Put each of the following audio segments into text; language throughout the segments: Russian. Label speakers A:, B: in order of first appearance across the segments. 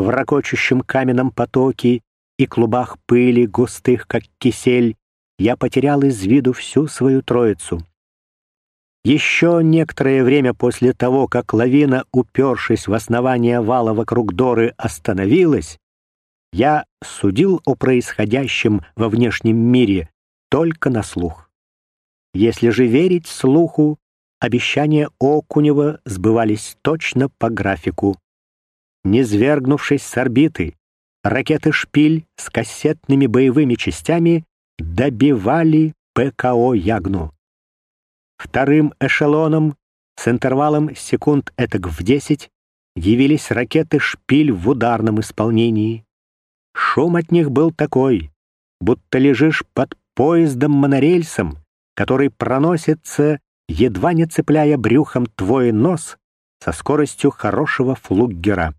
A: в ракочущем каменном потоке и клубах пыли, густых, как кисель, я потерял из виду всю свою троицу. Еще некоторое время после того, как лавина, упершись в основание вала вокруг Доры, остановилась, я судил о происходящем во внешнем мире только на слух. Если же верить слуху, обещания Окунева сбывались точно по графику. Не свергнувшись с орбиты, ракеты «Шпиль» с кассетными боевыми частями добивали ПКО «Ягну». Вторым эшелоном с интервалом секунд этак в десять явились ракеты «Шпиль» в ударном исполнении. Шум от них был такой, будто лежишь под поездом-монорельсом, который проносится, едва не цепляя брюхом твой нос со скоростью хорошего флуггера.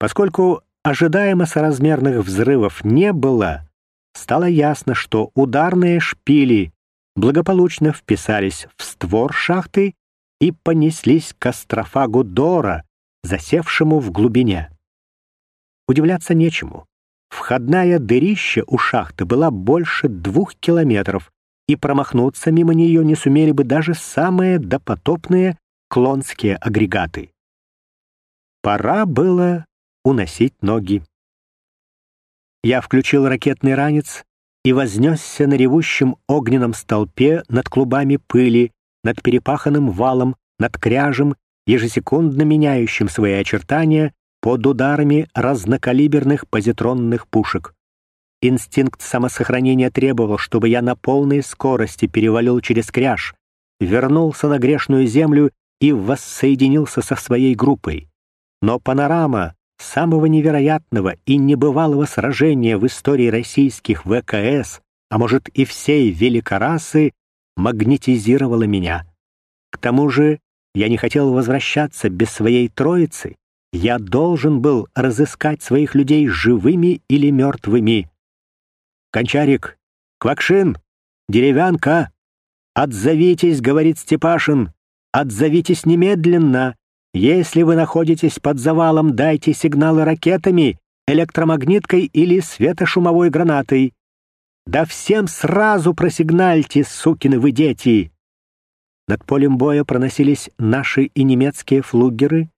A: Поскольку ожидаемо соразмерных взрывов не было, стало ясно, что ударные шпили благополучно вписались в створ шахты и понеслись к астрофагу Дора, засевшему в глубине. Удивляться нечему. Входная дырища у шахты была больше двух километров, и промахнуться мимо нее не сумели бы даже самые допотопные клонские агрегаты. Пора было уносить ноги. Я включил ракетный ранец и вознесся на ревущем огненном столпе над клубами пыли, над перепаханным валом, над кряжем, ежесекундно меняющим свои очертания под ударами разнокалиберных позитронных пушек. Инстинкт самосохранения требовал, чтобы я на полной скорости перевалил через кряж, вернулся на грешную землю и воссоединился со своей группой. Но панорама самого невероятного и небывалого сражения в истории российских ВКС, а может и всей великорасы, магнетизировала меня. К тому же я не хотел возвращаться без своей троицы, я должен был разыскать своих людей живыми или мертвыми. «Кончарик! Квакшин! Деревянка! Отзовитесь!» — говорит Степашин. «Отзовитесь немедленно! Если вы находитесь под завалом, дайте сигналы ракетами, электромагниткой или светошумовой гранатой. Да всем сразу просигнальте, сукины вы дети!» Над полем боя проносились наши и немецкие флугеры,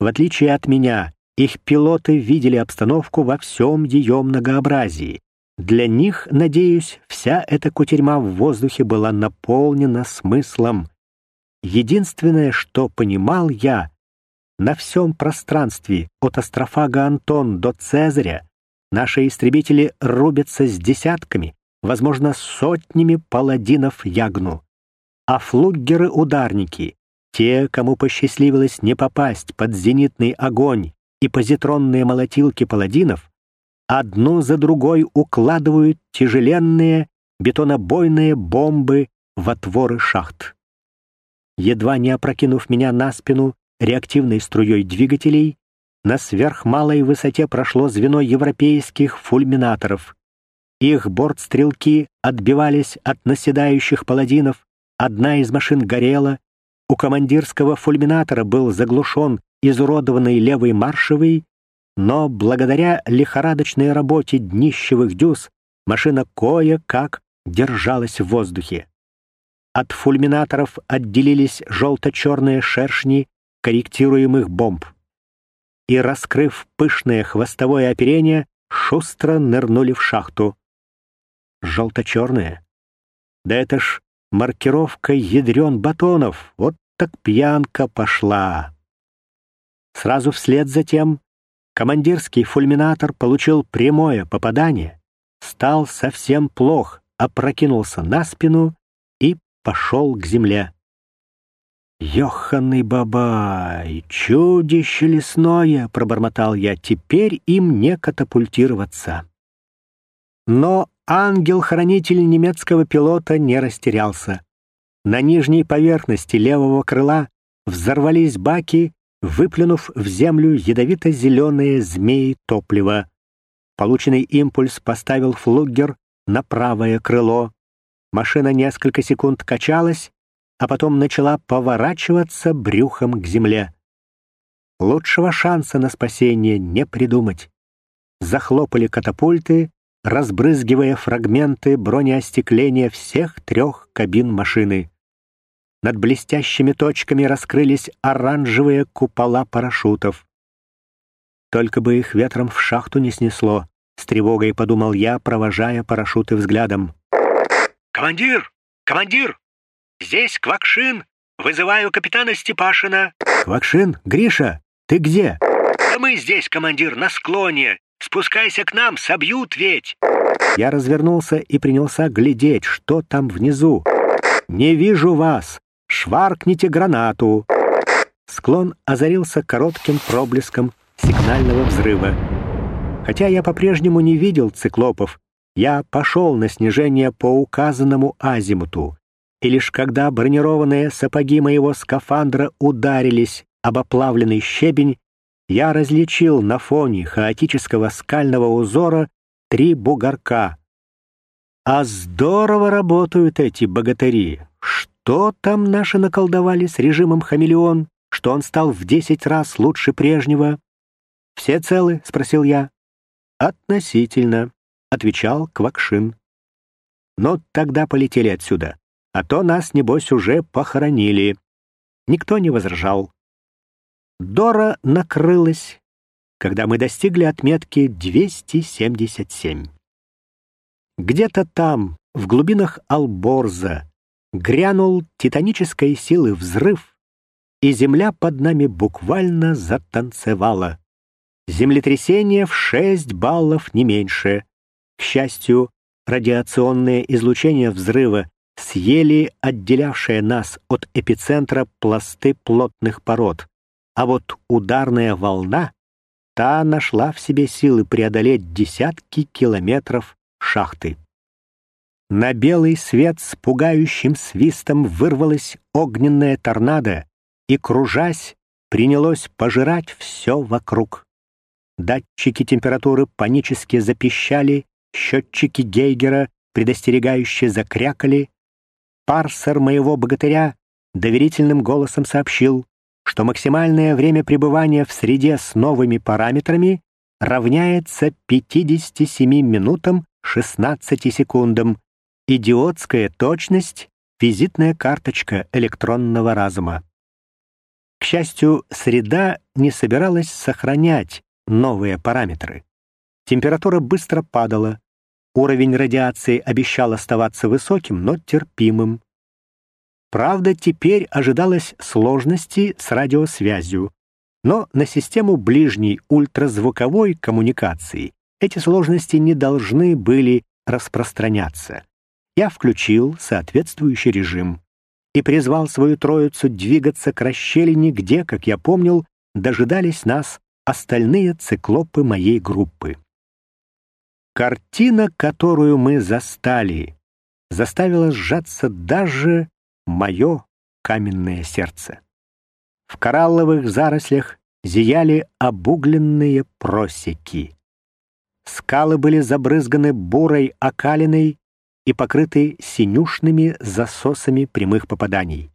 A: в отличие от меня, их пилоты видели обстановку во всем ее многообразии. Для них, надеюсь, вся эта кутерьма в воздухе была наполнена смыслом. Единственное, что понимал я, на всем пространстве от астрофага Антон до Цезаря наши истребители рубятся с десятками, возможно, сотнями паладинов Ягну. А флуггеры-ударники те, кому посчастливилось не попасть под зенитный огонь и позитронные молотилки паладинов, одну за другой укладывают тяжеленные бетонобойные бомбы в отворы шахт. Едва не опрокинув меня на спину реактивной струей двигателей, на сверхмалой высоте прошло звено европейских фульминаторов. Их бортстрелки отбивались от наседающих паладинов, одна из машин горела, у командирского фульминатора был заглушен изуродованный левый маршевый, но благодаря лихорадочной работе днищевых дюз машина кое-как держалась в воздухе. От фульминаторов отделились желто-черные шершни корректируемых бомб. И, раскрыв пышное хвостовое оперение, шустро нырнули в шахту. Желто-черные? Да это ж маркировка ядрен батонов. Вот так пьянка пошла. Сразу вслед за тем командирский фульминатор получил прямое попадание, стал совсем плох, опрокинулся на спину пошел к земле. «Ёханый бабай, чудище лесное!» — пробормотал я. «Теперь им не катапультироваться». Но ангел-хранитель немецкого пилота не растерялся. На нижней поверхности левого крыла взорвались баки, выплюнув в землю ядовито-зеленые змеи топлива. Полученный импульс поставил флуггер на правое крыло. Машина несколько секунд качалась, а потом начала поворачиваться брюхом к земле. Лучшего шанса на спасение не придумать. Захлопали катапульты, разбрызгивая фрагменты бронеостекления всех трех кабин машины. Над блестящими точками раскрылись оранжевые купола парашютов. Только бы их ветром в шахту не снесло, с тревогой подумал я, провожая парашюты взглядом.
B: «Командир! Командир! Здесь Квакшин! Вызываю капитана Степашина!»
A: «Квакшин? Гриша, ты где?»
B: «Да мы здесь, командир, на склоне! Спускайся к нам, собьют ведь!»
A: Я развернулся и принялся глядеть, что там внизу. «Не вижу вас! Шваркните гранату!» Склон озарился коротким проблеском сигнального взрыва. Хотя я по-прежнему не видел циклопов, я пошел на снижение по указанному азимуту, и лишь когда бронированные сапоги моего скафандра ударились об оплавленный щебень, я различил на фоне хаотического скального узора три бугорка. А здорово работают эти богатыри. Что там наши наколдовали с режимом хамелеон, что он стал в десять раз лучше прежнего? «Все целы?» — спросил я. «Относительно», — отвечал Квакшин. «Но тогда полетели отсюда, а то нас, небось, уже похоронили». Никто не возражал. Дора накрылась, когда мы достигли отметки 277. Где-то там, в глубинах Алборза, грянул титанической силы взрыв, и земля под нами буквально затанцевала. Землетрясение в 6 баллов не меньше. К счастью, радиационное излучение взрыва съели отделявшие нас от эпицентра пласты плотных пород, а вот ударная волна, та нашла в себе силы преодолеть десятки километров шахты. На белый свет с пугающим свистом вырвалась огненная торнадо и, кружась, принялось пожирать все вокруг. Датчики температуры панически запищали, счетчики Гейгера предостерегающе закрякали. Парсер моего богатыря доверительным голосом сообщил, что максимальное время пребывания в среде с новыми параметрами равняется 57 минутам 16 секундам. Идиотская точность — визитная карточка электронного разума. К счастью, среда не собиралась сохранять новые параметры. Температура быстро падала, уровень радиации обещал оставаться высоким, но терпимым. Правда, теперь ожидалось сложности с радиосвязью, но на систему ближней ультразвуковой коммуникации эти сложности не должны были распространяться. Я включил соответствующий режим и призвал свою троицу двигаться к расщелине, где, как я помнил, дожидались нас остальные циклопы моей группы. Картина, которую мы застали, заставила сжаться даже мое каменное сердце. В коралловых зарослях зияли обугленные просеки. Скалы были забрызганы бурой окалиной и покрыты синюшными засосами прямых попаданий.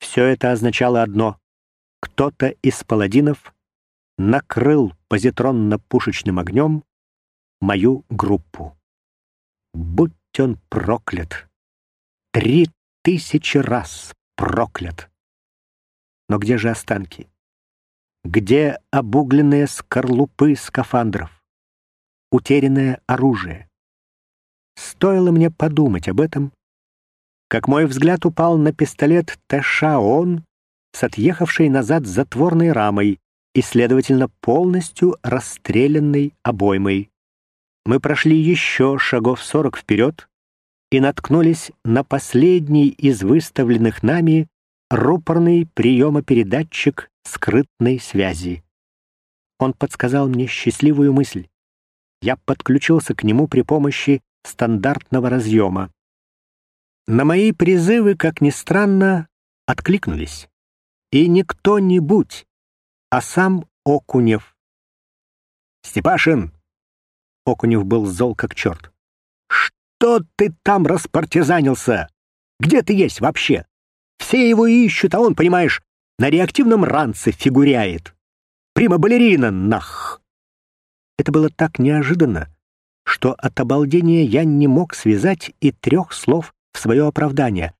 A: Все это означало одно — кто-то из паладинов накрыл позитронно-пушечным огнем мою группу. Будь он проклят! Три тысячи раз проклят! Но где же останки? Где обугленные скорлупы скафандров? Утерянное оружие? Стоило мне подумать об этом, как мой взгляд упал на пистолет Тэшаон с отъехавшей назад затворной рамой, и, следовательно, полностью расстрелянной обоймой. Мы прошли еще шагов сорок вперед и наткнулись на последний из выставленных нами рупорный приемопередатчик скрытной связи. Он подсказал мне счастливую мысль. Я подключился к нему при помощи стандартного разъема. На мои призывы, как ни странно, откликнулись. И не кто-нибудь, а сам Окунев. «Степашин!» Окунев был зол как черт. «Что ты там распартизанился? Где ты есть вообще? Все его ищут, а он, понимаешь, на реактивном ранце фигуряет. прима-балерина, нах!» Это было так неожиданно, что от обалдения я не мог связать и трех слов в свое оправдание.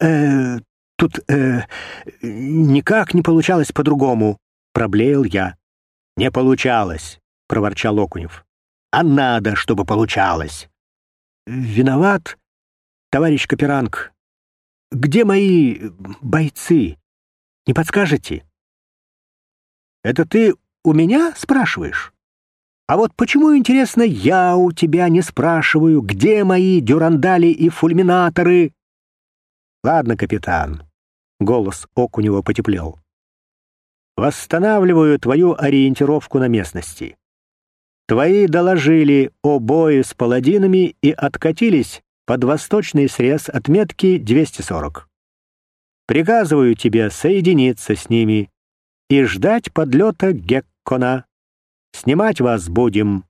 A: «Э, тут э, никак не получалось по-другому», — проблеял я. «Не получалось», — проворчал Окунев. «А надо, чтобы получалось». «Виноват, товарищ Каперанг. Где мои бойцы? Не подскажете?» «Это ты у меня спрашиваешь?» А вот почему, интересно, я у тебя не спрашиваю, где мои дюрандали и фульминаторы? Ладно, капитан. Голос Окунева потеплел. Восстанавливаю твою ориентировку на местности. Твои доложили о бое с паладинами и откатились под восточный срез отметки 240. Приказываю тебе соединиться с ними и ждать подлета Геккона. Снимать вас будем